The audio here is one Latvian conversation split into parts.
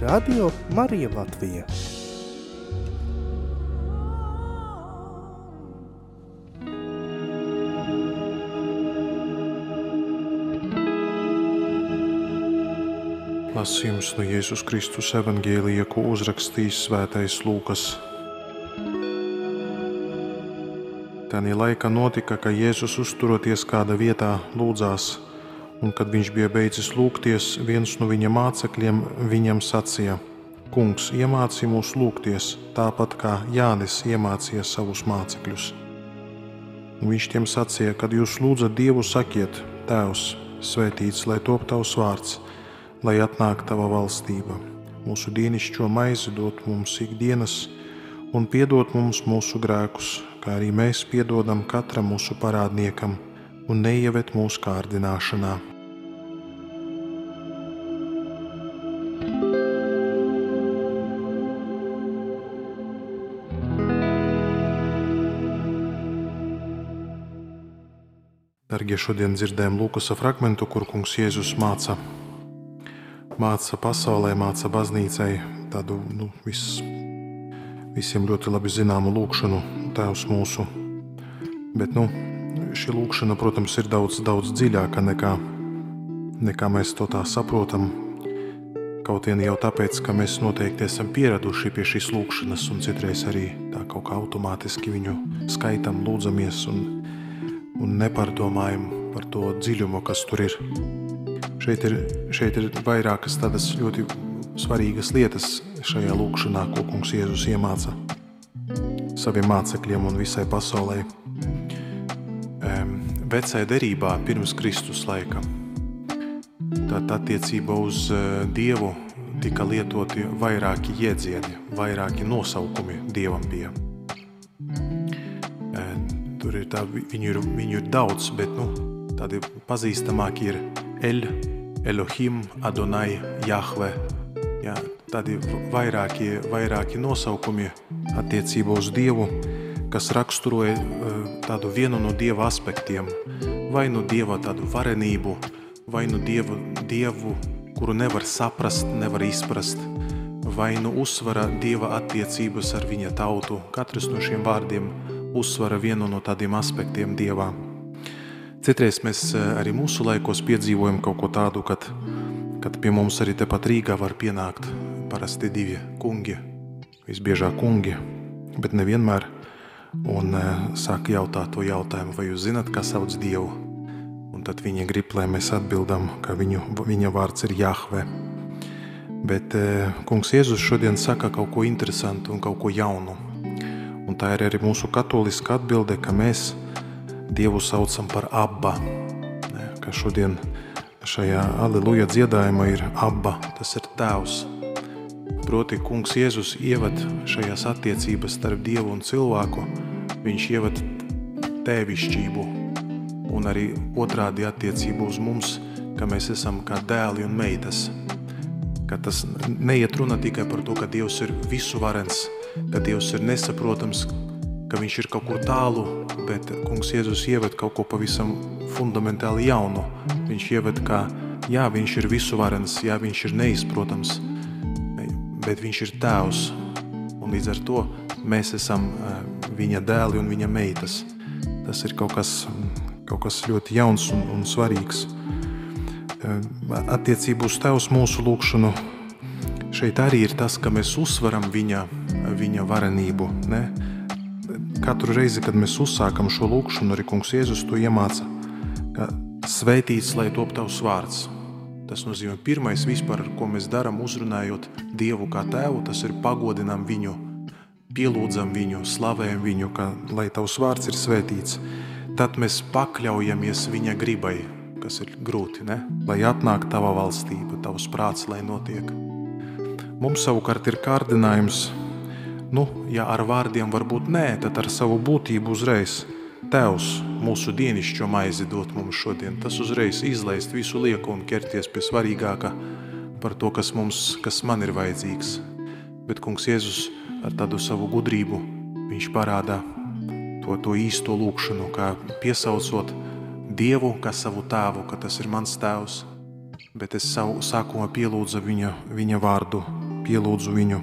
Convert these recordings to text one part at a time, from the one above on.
Radio Marija Latvija. Lasījums no Jēzus Kristus evangēlija, ko uzrakstījis svētais Lūkas. Tanī laikā notika, ka Jēzus uzturoties kādā vietā lūdzās, un kad viņš bija beidzis lūgties, viens no viņa mācekļiem viņam sacīja: Kungs, iemācī mūs lūgties, tāpat kā Jānis iemācīja savus mācekļus. Un viņš tiem sacīja, kad jūs lūdzat Dievu, sakiet, Tēvs, svētīts lai top tavs vārds lai atnāk tava valstība. Mūsu dienascho maizi dod mums ikdienas, un piedod mums mūsu grēkus, kā arī mēs piedodam katram mūsu parādniekam, un neievet mūsu kārdināšanā. Dargie, šodien dzirdējām Lūkas fragment, kur kungs Jēzus māca māca pasaulē, māca baznīcai tādu nu, vis, visiem ļoti labi zināmu lūkšanu, Tēvs mūsu. Bet nu, šī lūkšana, protams, ir daudz, daudz dziļāka nekā, nekā mēs to tā saprotam. Kaut vien jau tāpēc, ka mēs noteikti esam pieraduši pie šīs lūkšanas, un citreiz arī tā kaut kā automātiski viņu skaitam, lūdzamies un, un nepārdomājam par to dziļumu, kas tur ir. Šeit ir, šeit ir vairākas tādas ļoti svarīgas lietas šajā lūkšanā, ko kungs Jēzus iemāca saviem mācekļiem un visai pasaulē. Vecajā derībā pirms Kristus laika. Tātad attiecībā uz eh, Dievu tika lietoti vairāki jēdzieni, vairāki nosaukumi Dievam bija. Tur ir tā, viņu ir, viņu ir daudz, bet nu, tādi pazīstamāki ir El, Elohim, Adonai, Jahve. Jā, tādi vairāki, vairāki nosaukumi attiecībā uz Dievu, kas raksturoja eh, tādu vienu no Dieva aspektiem. Vai nu Dieva tādu varenību, vai nu Dievu, dievu kuru nevar saprast, nevar izprast, vai nu uzsvara Dieva attiecības ar viņa tautu. Katrs no šiem vārdiem uzsvara vienu no tādiem aspektiem Dievā. Citreiz mēs eh, arī mūsu laikos piedzīvojam kaut ko tādu, kad, kad pie mums arī tepat Rīgā var pienākt parasti divi kungi, visbiežāk kungi, bet nevienmēr. Un eh, saka jautāt to jautājumu, vai jūs zinat, kā sauc Dievu? Un tad viņi grib, lai mēs atbildam, ka viņu, viņa vārds ir Jahve. Bet eh, kungs Jēzus šodien saka kaut ko interesantu un kaut ko jaunu. Un tā ir arī mūsu katoliska atbilde, ka mēs Dievu saucam par abba. Kā šodien šajā aleluja dziedājumā ir abba, tas ir tēvs. Proti, kungs Jēzus ieved šajās attiecības starp Dievu un cilvēku, viņš ieved tēvišķību un arī otrādi attiecību uz mums, ka mēs esam kā dēli un meitas. Ka tas neiet runa tikai par to, ka Dievs ir visu varens, ka Dievs ir nesaprotams, ka viņš ir kaut kur tālu, bet kungs Jēzus ieved kaut ko pavisam fundamentāli jaunu. Viņš ieved kā, jā, viņš ir visuvarens, jā, viņš ir neizprotams, bet viņš ir tēvs. Un līdz ar to mēs esam eh, viņa dēli un viņa meitas. Tas ir kaut kas, kaut kas ļoti jauns un, un svarīgs. Eh, attiecību uz tevs mūsu lūkšanu šeit arī ir tas, ka mēs uzsveram viņa, viņa varenību. Ne? Katru reizi, kad mēs uzsākam šo lūkšanu, arī Kungs Jēzus to iemāca, ka svētīts, lai top tavs vārds. Tas nozīmē, pirmais vispār, ko mēs darām, uzrunājot Dievu kā tēvu, tas ir pagodinām viņu, pielūdzam viņu, slavējam viņu, ka, lai tavs vārds ir svētīts. Tad mēs pakļaujamies viņa gribai, kas ir grūti, ne? lai atnāk tava valstība, tavs prāts, lai notiek. Mums savukārt ir kārdinājums, nu, ja ar vārdiem varbūt nē, tad ar savu būtību uzreiz. Tēvs mūsu dienascho maizi dot mums šodien, tas uzreiz izlaist visu lieku un ķerties pie svarīgākā par to, kas, mums, kas man ir vajadzīgs. Bet kungs Jēzus ar tādu savu gudrību, viņš parādā to, to īsto lūkšanu, kā piesaucot Dievu kā savu tēvu, ka tas ir mans tēvs, bet es savu sākumā pielūdzu viņa, viņa vārdu, pielūdzu viņu.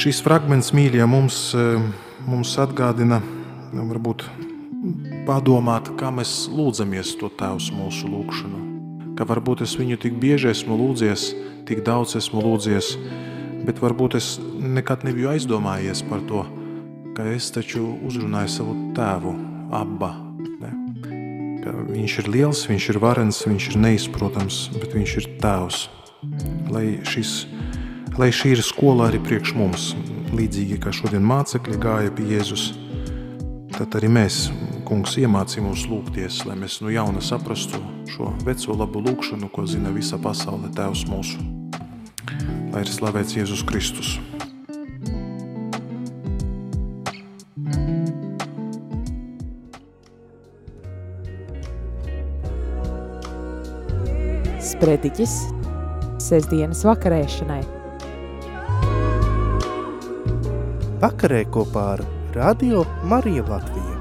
Šis fragments, mīļie, mums, mums atgādina, varbūt padomāt, kā mēs lūdzamies to tēvs mūsu lūkšanu. Ka varbūt es viņu tik bieži esmu lūdzies, tik daudz esmu lūdzies, bet varbūt es nekad nebiju aizdomājies par to, ka es taču uzrunāju savu tēvu? Ka viņš ir liels, viņš ir varens, viņš ir neizprotams, bet viņš ir tēvs. Lai, šis, lai šī ir skola arī priekš mums, līdzīgi kā šodien mācekļi gāja pie Jēzus, tad arī mēs, kungs, iemācīja mums lūgties, lai mēs no jauna saprastu šo veco labu lūgšanu, ko zina visa pasaule, Tēvs mūsu. Lai ir slavēts Jēzus Kristus. Sprediķis sestdienas vakarēšanai. Vakarē kopā ar Radio Mariju Latviju.